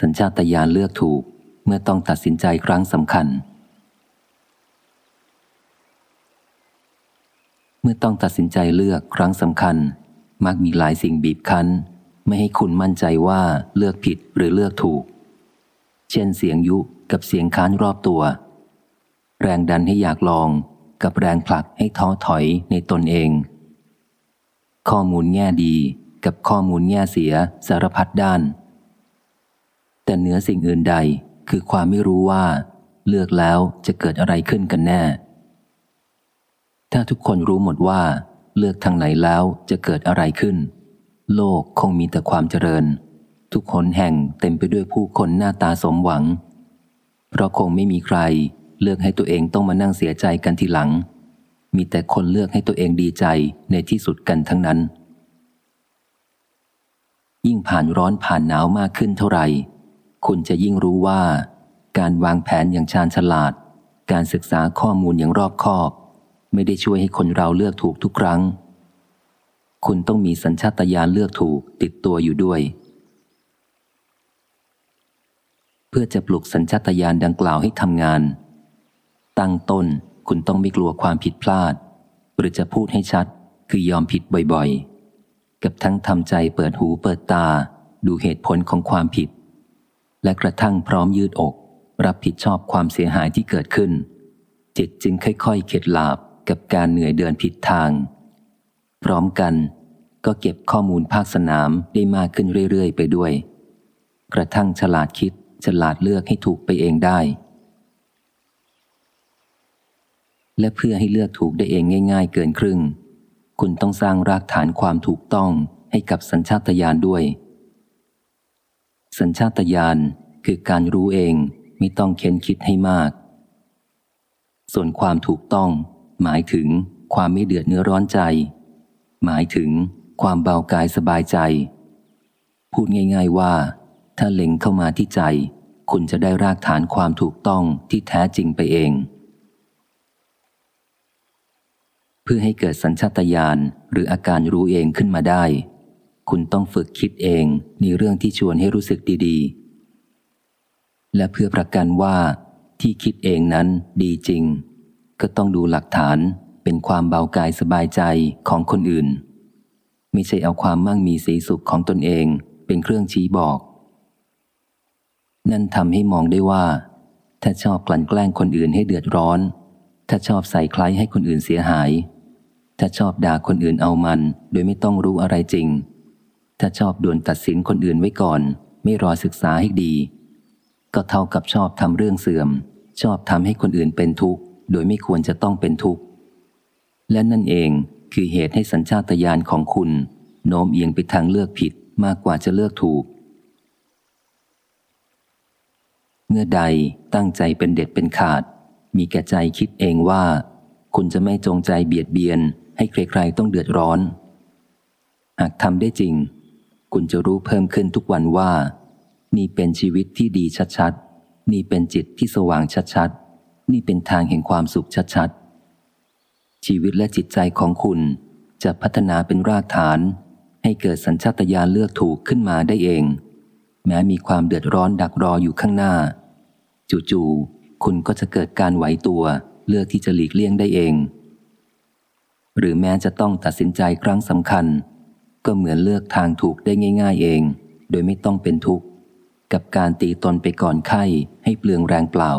สัญชาตญาณเลือกถูกเมื่อต้องตัดสินใจครั้งสำคัญ เมื่อต้องตัดสินใจเลือกครั้งสำคัญ มักมีหลายสิ่งบีบคั้น ไม่ให้คุณมั่นใจว่าเลือกผิดหรือเลือกถูก เช่นเสียงยุกับเสียงค้านรอบตัว แรงดันให้อยากลอง กับแรงผลักให้ท้อถอยในตนเอง ข้อมูลแง่ดีกับข้อมูลแง่เสียสารพัดด้าน แต่เหนือสิ่งอื่นใดคือความไม่รู้ว่า เลือกแล้วจะเกิดอะไรขึ้นกันแน่ ถ้าทุกคนรู้หมดว่า เลือกทางไหนแล้วจะเกิดอะไรขึ้น โลกคงมีแต่ความเจริญ ทุกคนแห่งเต็มไปด้วยผู้คนหน้าตาสมหวัง เพราะคงไม่มีใคร เลือกให้ตัวเองต้องมานั่งเสียใจกันทีหลัง มีแต่คนเลือกให้ตัวเองดีใจในที่สุดกันทั้งนั้น ยิ่งผ่านร้อนผ่านหนาวมากขึ้นเท่าไหร่ คุณจะยิ่งรู้ว่า การวางแผนอย่างชาญฉลาด การศึกษาข้อมูลอย่างรอบคอบ ไม่ได้ช่วยให้คนเราเลือกถูกทุกครั้ง คุณต้องมีสัญชาตญาณเลือกถูกติดตัวอยู่ด้วย เพื่อจะปลุกสัญชาตญาณดังกล่าวให้ทำงาน ตั้งต้นคุณต้องไม่กลัวความผิดพลาด หรือจะพูดให้ชัด คือยอมผิดบ่อยๆ กับทั้งทำใจเปิดหูเปิดตา ดูเหตุผลของความผิด และกระทั่งพร้อมยืดอก รับผิดชอบความเสียหายที่เกิดขึ้น จิตจึงค่อยๆ เข็ดหลาบกับการเหนื่อยเดินผิดทาง พร้อมกันก็เก็บข้อมูลภาคสนามได้มากขึ้นเรื่อยๆ ไปด้วย กระทั่งฉลาดคิดฉลาดเลือกให้ถูกไปเองได้ และเพื่อให้เลือกถูกได้เองง่าย ๆ เกินครึ่ง คุณต้องสร้างรากฐานความถูกต้องให้กับสัญชาตญาณด้วย สัญชาตญาณคือการรู้เองไม่ต้องเค้นคิดให้มาก ส่วนความถูกต้อง หมายถึงความไม่เดือดเนื้อร้อนใจ หมายถึงความเบากายสบายใจ พูดง่ายๆว่า ถ้าเล็งเข้ามาที่ใจ คุณจะได้รากฐานความถูกต้องที่แท้จริงไปเอง เพื่อให้เกิดสัญชาตญาณหรืออาการรู้เองขึ้นมาได้ คุณต้องฝึกคิดเองในเรื่องที่ชวนให้รู้สึกดีๆ และเพื่อประกันว่าที่คิดเองนั้นดีจริง ก็ต้องดูหลักฐานเป็นความเบากายสบายใจของคนอื่น ไม่ใช่เอาความมั่งมีสีสุขของตนเองเป็นเครื่องชี้บอก นั่นทำให้มองได้ว่า ถ้าชอบกลั่นแกล้งคนอื่นให้เดือดร้อน ถ้าชอบใส่คล้ายให้คนอื่นเสียหาย ถ้าชอบด่าคนอื่นเอามัน โดยไม่ต้องรู้อะไรจริง ถ้าชอบด่วนตัดสินคนอื่นไว้ก่อน ไม่รอศึกษาให้ดี ก็เท่ากับชอบทำเรื่องเสื่อม ชอบทำให้คนอื่นเป็นทุกข์ โดยไม่ควรจะต้องเป็นทุกข์ และนั่นเองคือเหตุให้สัญชาตญาณของคุณ โน้มเอียงไปทางเลือกผิดมากกว่าจะเลือกถูก เมื่อใดตั้งใจเป็นเด็ดเป็นขาด มีแก่ใจคิดเองว่า คุณจะไม่จงใจเบียดเบียน ให้ใครๆต้องเดือดร้อน หากทำได้จริง คุณจะรู้เพิ่มขึ้นทุกวันว่า นี่เป็นชีวิตที่ดีชัดๆ นี่เป็นจิตที่สว่างชัดๆ นี่เป็นทางแห่งความสุขชัดๆ ชีวิตและจิตใจของคุณจะพัฒนาเป็นรากฐาน ให้เกิดสัญชาตญาณเลือกถูกขึ้นมาได้เอง แม้มีความเดือดร้อนดักรออยู่ข้างหน้า จู่ๆคุณก็จะเกิดการไหวตัวเลือกที่จะหลีกเลี่ยงได้เอง หรือแม้จะต้องตัดสินใจครั้งสำคัญ ก็เหมือนเลือกทางถูกได้ง่าย ๆ เอง โดยไม่ต้องเป็นทุกข์ กับการตีตนไปก่อนไข้ให้เปลืองแรงเปล่า